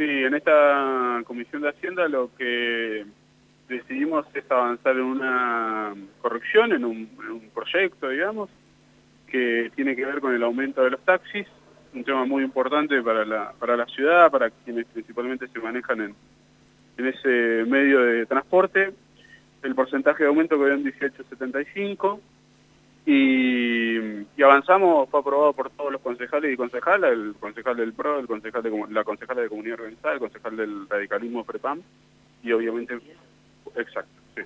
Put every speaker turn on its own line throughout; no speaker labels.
Sí, en esta Comisión de Hacienda lo que decidimos es avanzar en una corrección, en un, proyecto, digamos, que tiene que ver con el aumento de los taxis, un tema muy importante para la, para la ciudad, para quienes principalmente se manejan en, en ese medio de transporte. El porcentaje de aumento quedó en 18,75 y, y, avanzamos, fue aprobado por todos los concejales y concejalas, el concejal del PRO, el concejal de, la concejala de Comunidad Organizada, el concejal del radicalismo PREPAM y obviamente, exacto, sí.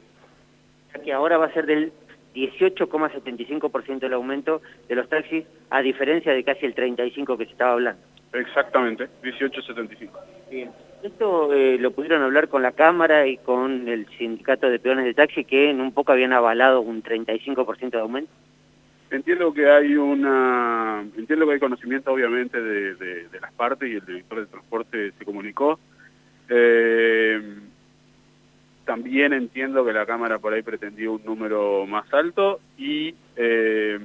Que ahora va a ser del 18,75% el aumento de los taxis, a diferencia de casi el 35% que se estaba hablando.
Exactamente, 18,75.
Bien. Esto eh, lo pudieron hablar con la Cámara y con el sindicato de peones de taxi que en un poco habían avalado un 35% de aumento.
Entiendo que hay una, entiendo que hay conocimiento obviamente de, las partes y el director de transporte se comunicó. Eh, también entiendo que la Cámara por ahí pretendía un número más alto y eh,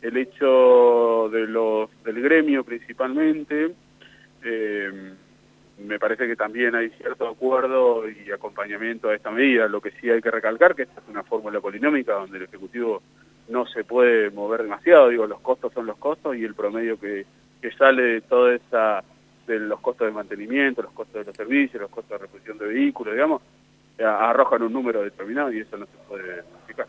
el hecho de los del gremio principalmente me parece que también hay cierto acuerdo y acompañamiento a esta medida. Lo que sí hay que recalcar que esta es una fórmula polinómica donde el Ejecutivo no se puede mover demasiado, digo, los costos son los costos y el promedio que, que sale de toda esa, de los costos de mantenimiento, los costos de los servicios, los costos de reposición de vehículos, digamos, eh, arrojan un número determinado y eso no se puede modificar.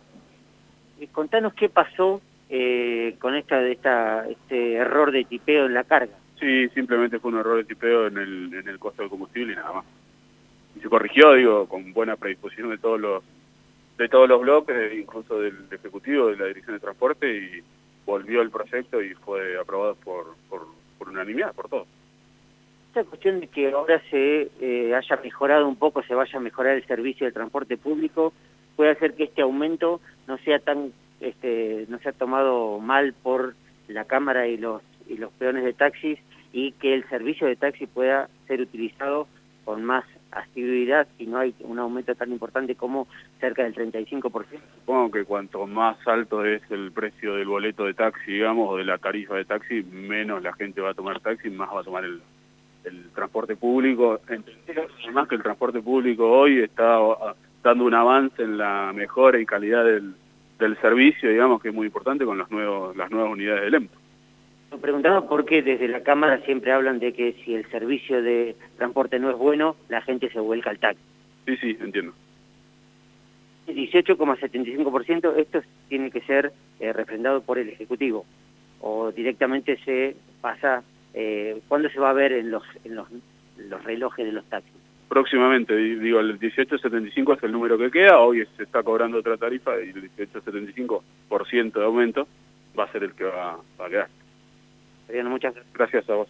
Y contanos qué pasó eh, con esta, esta, este error de tipeo en la carga.
Sí, simplemente fue un error de tipeo en el, en el costo del combustible y nada más. Y se corrigió, digo, con buena predisposición de todos los de todos los bloques, incluso del Ejecutivo, de la Dirección de Transporte, y volvió el proyecto y fue aprobado por, por, unanimidad, por todos.
Esta cuestión de que ahora se eh, haya mejorado un poco, se vaya a mejorar el servicio de transporte público, puede hacer que este aumento no sea tan, este, no sea tomado mal por la Cámara y los y los peones de taxis y que el servicio de taxi pueda ser utilizado con más asiduidad y no hay un aumento tan importante como cerca del 35%.
Supongo que cuanto más alto es el precio del boleto de taxi, digamos, o de la tarifa de taxi, menos la gente va a tomar taxi, más va a tomar el, el transporte público. Además que el transporte público hoy está dando un avance en la mejora y calidad del, del servicio, digamos, que es muy importante con los nuevos, las nuevas unidades del EMPO.
Nos preguntamos por qué desde la Cámara siempre hablan de que si el servicio de transporte no es bueno, la gente se vuelca al taxi.
Sí, sí, entiendo.
18,75%, esto tiene que ser eh, refrendado por el Ejecutivo o directamente se pasa, eh, ¿cuándo se va a ver en los, en los, los relojes de los taxis?
Próximamente, digo, el 18,75 es el número que queda, hoy se está cobrando otra tarifa y el 18,75% de aumento va a ser el que va a quedar.
Muchas
gracias a vos.